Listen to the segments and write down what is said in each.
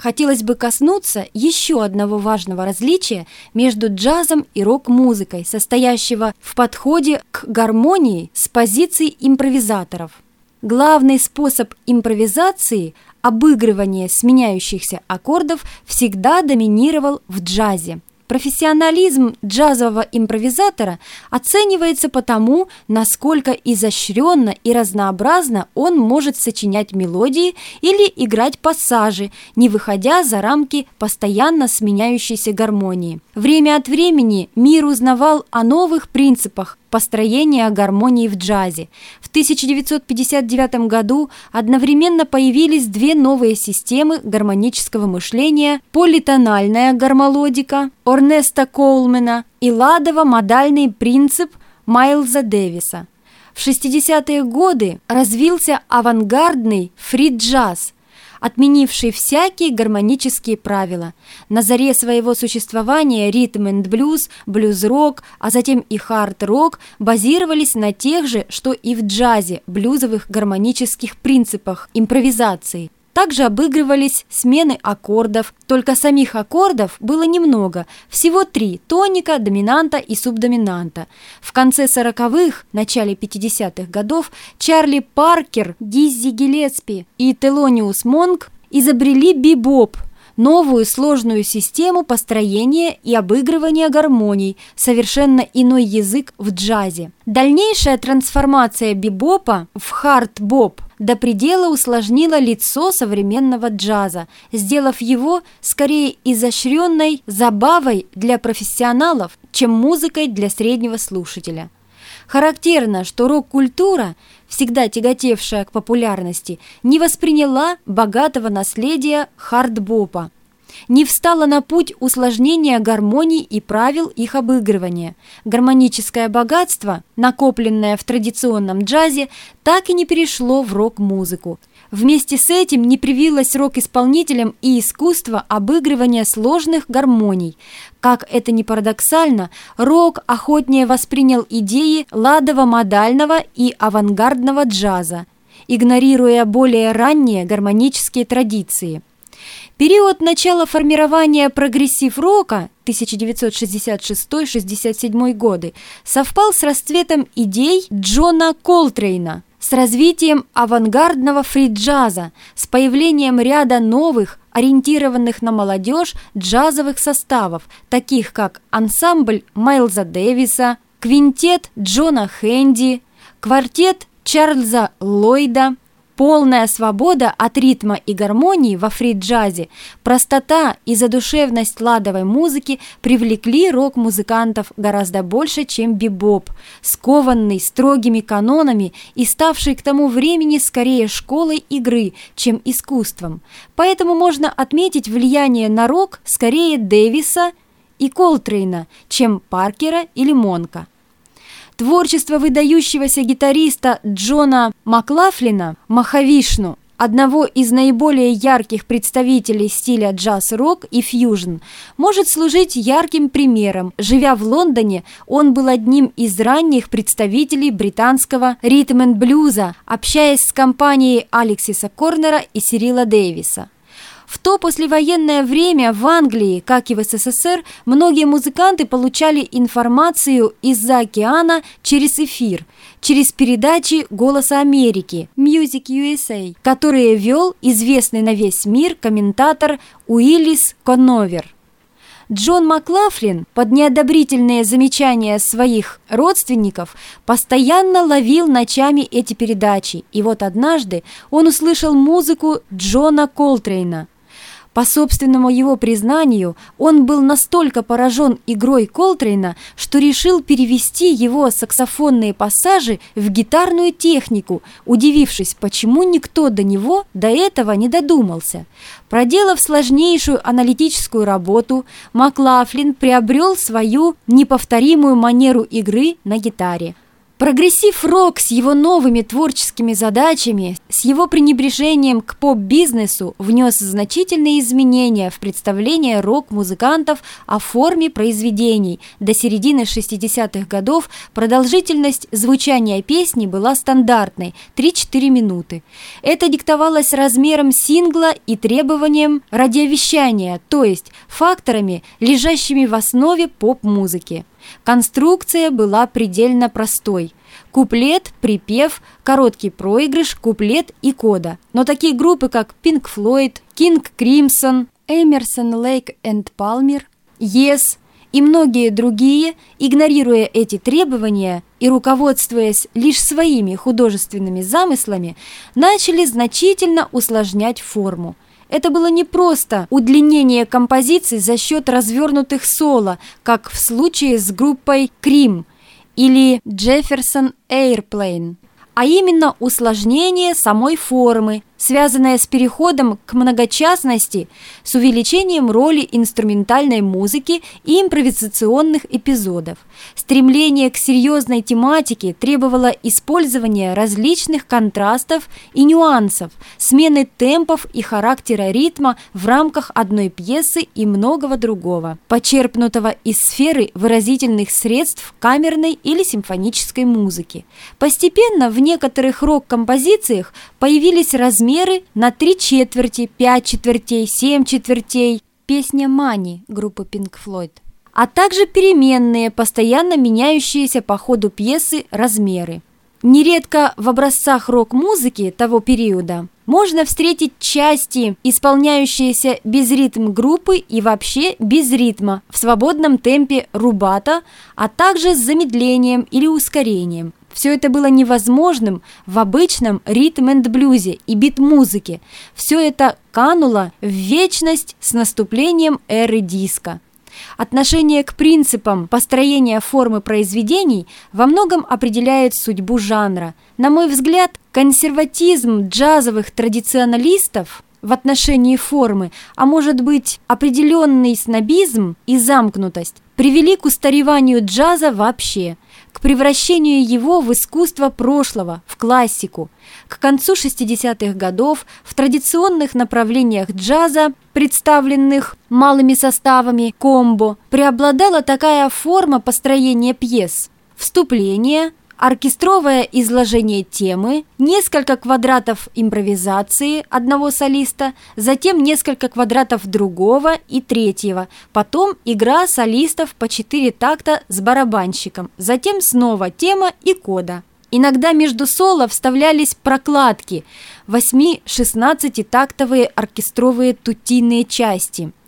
хотелось бы коснуться еще одного важного различия между джазом и рок-музыкой, состоящего в подходе к гармонии с позиции импровизаторов. Главный способ импровизации – обыгрывание сменяющихся аккордов всегда доминировал в джазе – Профессионализм джазового импровизатора оценивается по тому, насколько изощренно и разнообразно он может сочинять мелодии или играть пассажи, не выходя за рамки постоянно сменяющейся гармонии. Время от времени мир узнавал о новых принципах построения гармонии в джазе. В 1959 году одновременно появились две новые системы гармонического мышления – политональная гармолодика Орнеста Коулмена и ладово-модальный принцип Майлза Дэвиса. В 60-е годы развился авангардный фри-джаз – отменивший всякие гармонические правила. На заре своего существования ритм энд блюз, блюз-рок, а затем и хард-рок базировались на тех же, что и в джазе, блюзовых гармонических принципах импровизации. Также обыгрывались смены аккордов, только самих аккордов было немного, всего три – тоника, доминанта и субдоминанта. В конце 40-х, начале 50-х годов Чарли Паркер, Диззи Гиллеспи и Телониус Монк изобрели бибоп – новую сложную систему построения и обыгрывания гармоний, совершенно иной язык в джазе. Дальнейшая трансформация бибопа в хард-боп до предела усложнила лицо современного джаза, сделав его скорее изощренной забавой для профессионалов, чем музыкой для среднего слушателя. Характерно, что рок-культура, всегда тяготевшая к популярности, не восприняла богатого наследия хардбопа, не встала на путь усложнения гармоний и правил их обыгрывания. Гармоническое богатство, накопленное в традиционном джазе, так и не перешло в рок-музыку. Вместе с этим не привилось рок-исполнителям и искусство обыгрывания сложных гармоний. Как это ни парадоксально, рок охотнее воспринял идеи ладово-модального и авангардного джаза, игнорируя более ранние гармонические традиции. Период начала формирования прогрессив-рока 1966-67 годы совпал с расцветом идей Джона Колтрейна – с развитием авангардного фри-джаза, с появлением ряда новых, ориентированных на молодежь джазовых составов, таких как ансамбль Майлза Дэвиса, квинтет Джона Хэнди, квартет Чарльза Ллойда, Полная свобода от ритма и гармонии во фри-джазе, простота и задушевность ладовой музыки привлекли рок-музыкантов гораздо больше, чем бибоп, скованный строгими канонами и ставший к тому времени скорее школой игры, чем искусством. Поэтому можно отметить влияние на рок скорее Дэвиса и Колтрейна, чем Паркера или Монка. Творчество выдающегося гитариста Джона Маклафлина «Махавишну» одного из наиболее ярких представителей стиля джаз-рок и фьюжн, может служить ярким примером. Живя в Лондоне, он был одним из ранних представителей британского ритм-н-блюза, общаясь с компанией Алексиса Корнера и Сирила Дэвиса. В то послевоенное время в Англии, как и в СССР, многие музыканты получали информацию из-за океана через эфир, через передачи «Голоса Америки» Music USA, которые вел известный на весь мир комментатор Уиллис Коновер. Джон Маклафлин под неодобрительные замечания своих родственников постоянно ловил ночами эти передачи, и вот однажды он услышал музыку Джона Колтрейна – по собственному его признанию, он был настолько поражен игрой Колтрейна, что решил перевести его саксофонные пассажи в гитарную технику, удивившись, почему никто до него до этого не додумался. Проделав сложнейшую аналитическую работу, Маклафлин приобрел свою неповторимую манеру игры на гитаре. Прогрессив-рок с его новыми творческими задачами, с его пренебрежением к поп-бизнесу внес значительные изменения в представление рок-музыкантов о форме произведений. До середины 60-х годов продолжительность звучания песни была стандартной – 3-4 минуты. Это диктовалось размером сингла и требованием радиовещания, то есть факторами, лежащими в основе поп-музыки. Конструкция была предельно простой. Куплет, припев, короткий проигрыш, куплет и кода. Но такие группы, как Pink Floyd, King Crimson, Emerson, Lake and Palmer, Yes и многие другие, игнорируя эти требования и руководствуясь лишь своими художественными замыслами, начали значительно усложнять форму – это было не просто удлинение композиции за счет развернутых соло, как в случае с группой «Крим» или «Джефферсон Airplane», а именно усложнение самой формы, связанное с переходом к многочастности, с увеличением роли инструментальной музыки и импровизационных эпизодов. Стремление к серьезной тематике требовало использования различных контрастов и нюансов, смены темпов и характера ритма в рамках одной пьесы и многого другого, почерпнутого из сферы выразительных средств камерной или симфонической музыки. Постепенно в некоторых рок-композициях появились размеры размеры на три четверти, пять четвертей, семь четвертей. Песня «Мани» группы Pink Floyd. А также переменные, постоянно меняющиеся по ходу пьесы размеры. Нередко в образцах рок-музыки того периода можно встретить части, исполняющиеся без ритм группы и вообще без ритма, в свободном темпе рубата, а также с замедлением или ускорением – все это было невозможным в обычном ритм-энд-блюзе и бит-музыке. Все это кануло в вечность с наступлением эры диска. Отношение к принципам построения формы произведений во многом определяет судьбу жанра. На мой взгляд, консерватизм джазовых традиционалистов в отношении формы, а может быть определенный снобизм и замкнутость, привели к устареванию джаза вообще – к превращению его в искусство прошлого, в классику. К концу 60-х годов в традиционных направлениях джаза, представленных малыми составами комбо, преобладала такая форма построения пьес – вступление, оркестровое изложение темы, несколько квадратов импровизации одного солиста, затем несколько квадратов другого и третьего, потом игра солистов по четыре такта с барабанщиком, затем снова тема и кода. Иногда между соло вставлялись прокладки, 8-16 тактовые оркестровые тутийные части –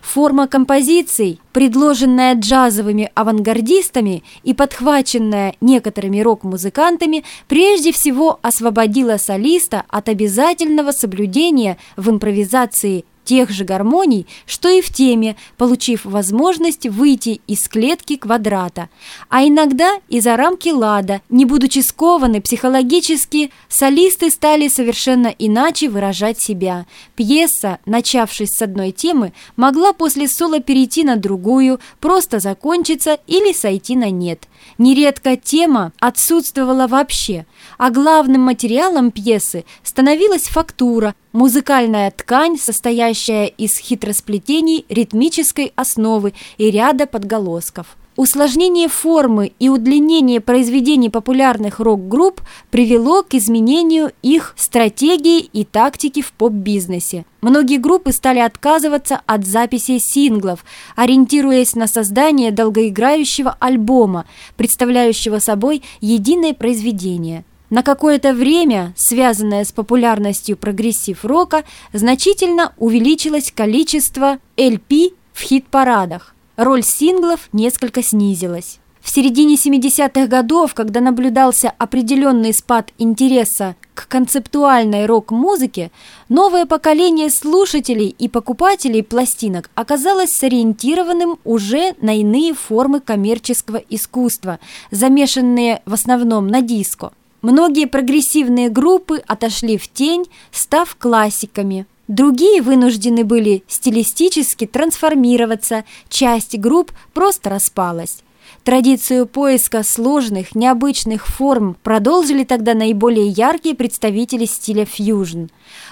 Форма композиций, предложенная джазовыми авангардистами и подхваченная некоторыми рок-музыкантами, прежде всего освободила солиста от обязательного соблюдения в импровизации тех же гармоний, что и в теме, получив возможность выйти из клетки квадрата, а иногда и за рамки лада, не будучи скованы психологически, солисты стали совершенно иначе выражать себя. Пьеса, начавшись с одной темы, могла после соло перейти на другую, просто закончиться или сойти на нет. Нередко тема отсутствовала вообще, а главным материалом пьесы становилась фактура, музыкальная ткань, состоящая из хитросплетений ритмической основы и ряда подголосков. Усложнение формы и удлинение произведений популярных рок-групп привело к изменению их стратегии и тактики в поп-бизнесе. Многие группы стали отказываться от записи синглов, ориентируясь на создание долгоиграющего альбома, представляющего собой единое произведение. На какое-то время, связанное с популярностью прогрессив-рока, значительно увеличилось количество LP в хит-парадах роль синглов несколько снизилась. В середине 70-х годов, когда наблюдался определенный спад интереса к концептуальной рок-музыке, новое поколение слушателей и покупателей пластинок оказалось сориентированным уже на иные формы коммерческого искусства, замешанные в основном на диско. Многие прогрессивные группы отошли в тень, став классиками – Другие вынуждены были стилистически трансформироваться, часть групп просто распалась. Традицию поиска сложных, необычных форм продолжили тогда наиболее яркие представители стиля фьюжн.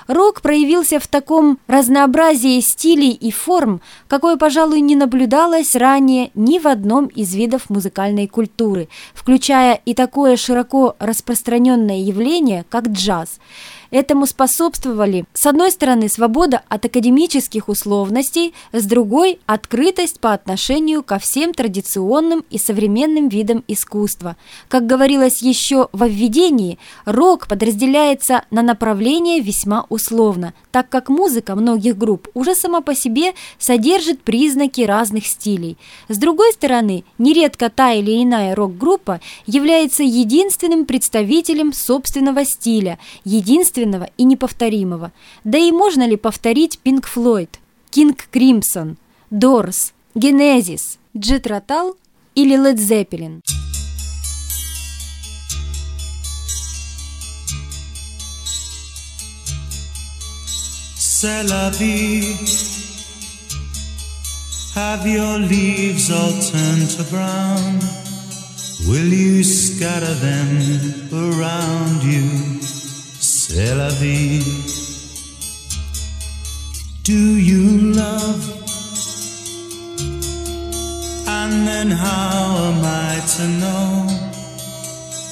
Рок проявился в таком разнообразии стилей и форм, какое, пожалуй, не наблюдалось ранее ни в одном из видов музыкальной культуры, включая и такое широко распространенное явление, как джаз – Этому способствовали, с одной стороны, свобода от академических условностей, с другой – открытость по отношению ко всем традиционным и современным видам искусства. Как говорилось еще во введении, рок подразделяется на направления весьма условно, так как музыка многих групп уже сама по себе содержит признаки разных стилей. С другой стороны, нередко та или иная рок-группа является единственным представителем собственного стиля, единственным единственного и неповторимого. Да и можно ли повторить Пинк Флойд, Кинг Кримсон, Дорс, Генезис, Джет Ротал или Лед Зеппелин? Have your leaves all turned to brown? Will you scatter them around you? C'est la vie. Do you love? And then how am I to know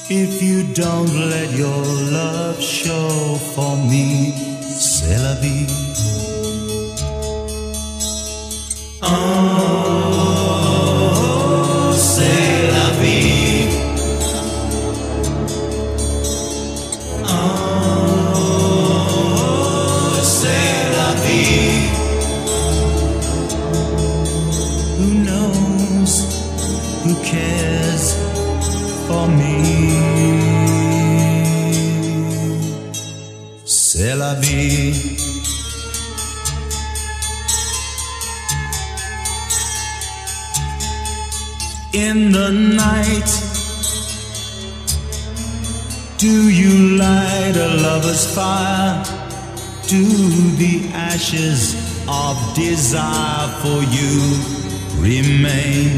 if you don't let your love show for me? C'est la vie. C'est la vie. In the night, do you light a lover's fire? Do the ashes of desire for you remain?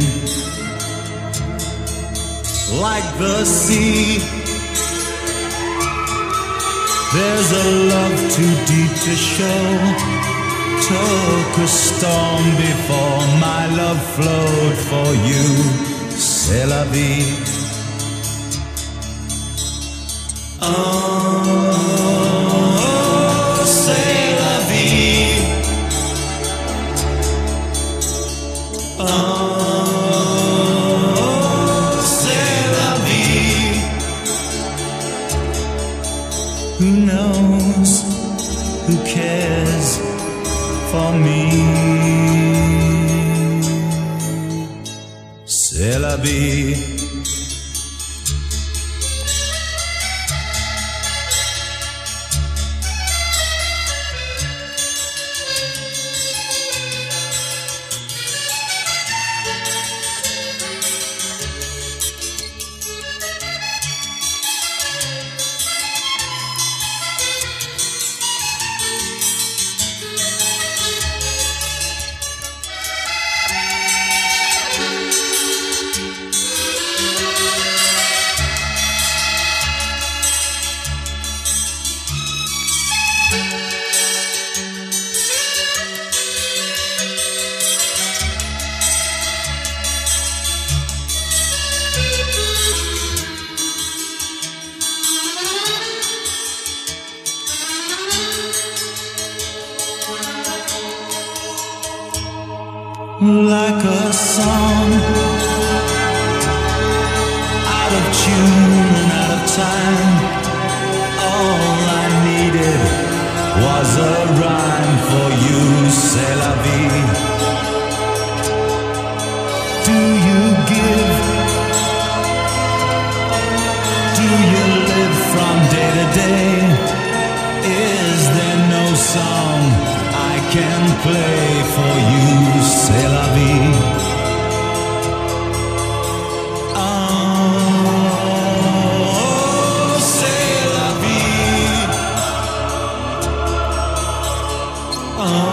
Like the sea, there's a love too deep to show. Took a storm before my love flowed for you. C'est la vie. Oh, for me? C'est la vie. Like a song out of tune and out of time. All I needed was a rhyme for you, c'est la vie. Do you give? Do you live from day to day? Is there no song I can play Oh.